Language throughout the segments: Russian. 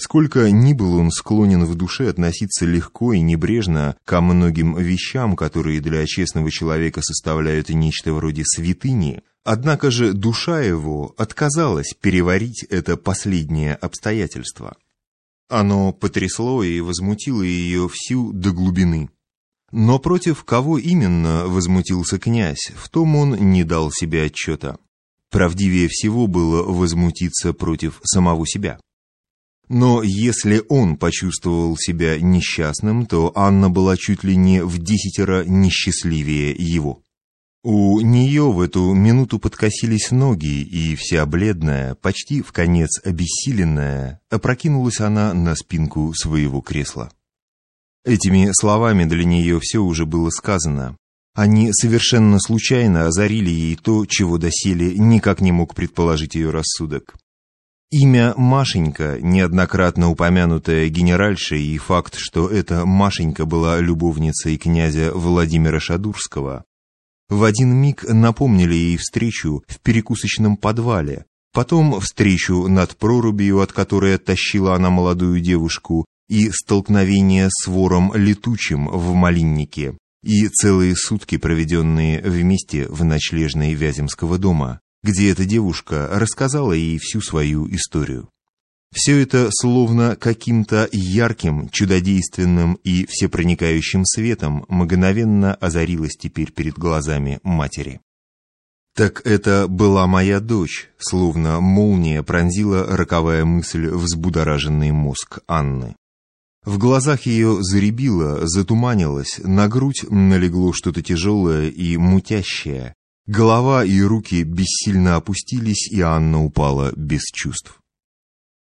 Сколько ни был он склонен в душе относиться легко и небрежно ко многим вещам, которые для честного человека составляют нечто вроде святыни, однако же душа его отказалась переварить это последнее обстоятельство. Оно потрясло и возмутило ее всю до глубины. Но против кого именно возмутился князь, в том он не дал себе отчета. Правдивее всего было возмутиться против самого себя. Но если он почувствовал себя несчастным, то Анна была чуть ли не в десятеро несчастливее его. У нее в эту минуту подкосились ноги, и вся бледная, почти в конец обессиленная, опрокинулась она на спинку своего кресла. Этими словами для нее все уже было сказано. Они совершенно случайно озарили ей то, чего доселе никак не мог предположить ее рассудок. Имя Машенька, неоднократно упомянутое генеральшей, и факт, что эта Машенька была любовницей князя Владимира Шадурского, в один миг напомнили ей встречу в перекусочном подвале, потом встречу над прорубью, от которой оттащила она молодую девушку, и столкновение с вором летучим в малиннике, и целые сутки, проведенные вместе в ночлежной Вяземского дома где эта девушка рассказала ей всю свою историю. Все это словно каким-то ярким, чудодейственным и всепроникающим светом мгновенно озарилось теперь перед глазами матери. Так это была моя дочь, словно молния пронзила роковая мысль взбудораженный мозг Анны. В глазах ее заребило, затуманилось, на грудь налегло что-то тяжелое и мутящее, Голова и руки бессильно опустились, и Анна упала без чувств.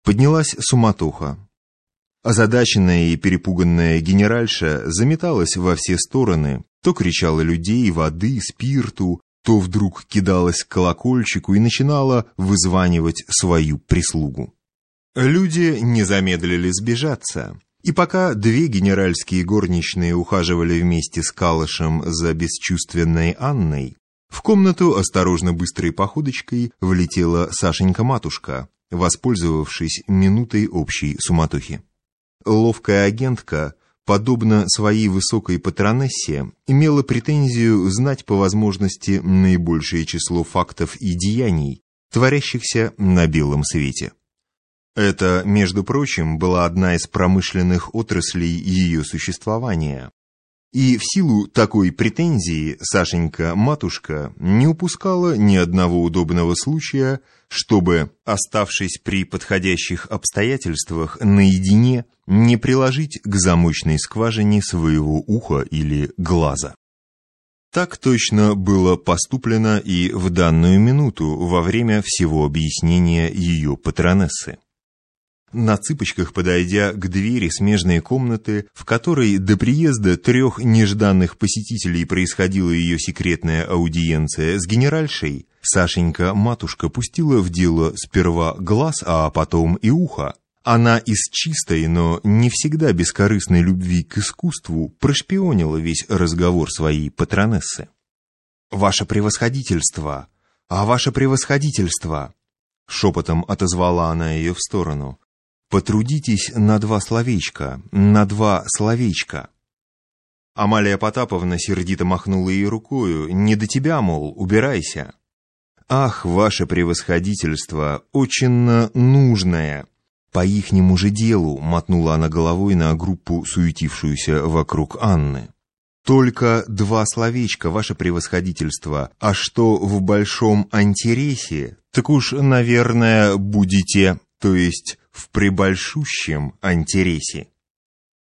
Поднялась суматоха. Озадаченная и перепуганная генеральша заметалась во все стороны, то кричала людей, воды, спирту, то вдруг кидалась к колокольчику и начинала вызванивать свою прислугу. Люди не замедлили сбежаться. И пока две генеральские горничные ухаживали вместе с Калышем за бесчувственной Анной, в комнату осторожно быстрой походочкой влетела Сашенька-матушка, воспользовавшись минутой общей суматохи. Ловкая агентка, подобно своей высокой патронессе, имела претензию знать по возможности наибольшее число фактов и деяний, творящихся на белом свете. Это, между прочим, была одна из промышленных отраслей ее существования, и в силу такой претензии Сашенька-матушка не упускала ни одного удобного случая, чтобы, оставшись при подходящих обстоятельствах наедине, не приложить к замочной скважине своего уха или глаза. Так точно было поступлено и в данную минуту во время всего объяснения ее патронессы на цыпочках подойдя к двери смежной комнаты, в которой до приезда трех нежданных посетителей происходила ее секретная аудиенция с генеральшей, Сашенька-матушка пустила в дело сперва глаз, а потом и ухо. Она из чистой, но не всегда бескорыстной любви к искусству прошпионила весь разговор своей патронессы. «Ваше превосходительство! А ваше превосходительство!» Шепотом отозвала она ее в сторону. Потрудитесь на два словечка, на два словечка. Амалия Потаповна сердито махнула ей рукою. «Не до тебя, мол, убирайся». «Ах, ваше превосходительство, очень нужное!» «По ихнему же делу», — мотнула она головой на группу, суетившуюся вокруг Анны. «Только два словечка, ваше превосходительство, а что в большом антиресе, так уж, наверное, будете, то есть в прибольшущем антиресе.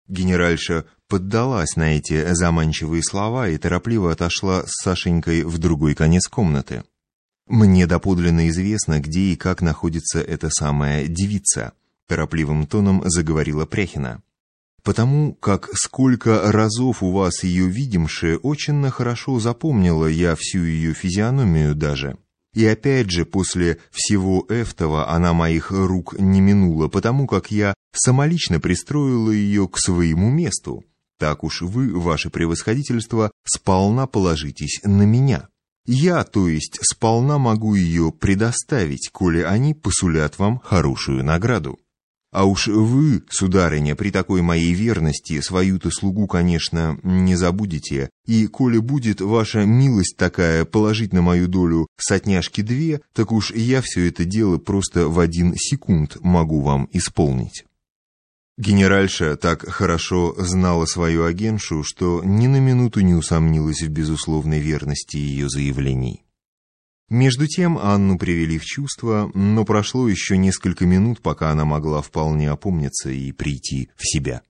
Генеральша поддалась на эти заманчивые слова и торопливо отошла с Сашенькой в другой конец комнаты. «Мне доподлинно известно, где и как находится эта самая девица», торопливым тоном заговорила Пряхина. «Потому как сколько разов у вас ее видимше, очень хорошо запомнила я всю ее физиономию даже». И опять же, после всего этого она моих рук не минула, потому как я самолично пристроила ее к своему месту. Так уж вы, ваше превосходительство, сполна положитесь на меня. Я, то есть, сполна могу ее предоставить, коли они посулят вам хорошую награду. А уж вы, сударыня, при такой моей верности свою-то слугу, конечно, не забудете, и коли будет ваша милость такая положить на мою долю сотняшки две, так уж я все это дело просто в один секунд могу вам исполнить». Генеральша так хорошо знала свою агентшу, что ни на минуту не усомнилась в безусловной верности ее заявлений. Между тем Анну привели в чувство, но прошло еще несколько минут, пока она могла вполне опомниться и прийти в себя.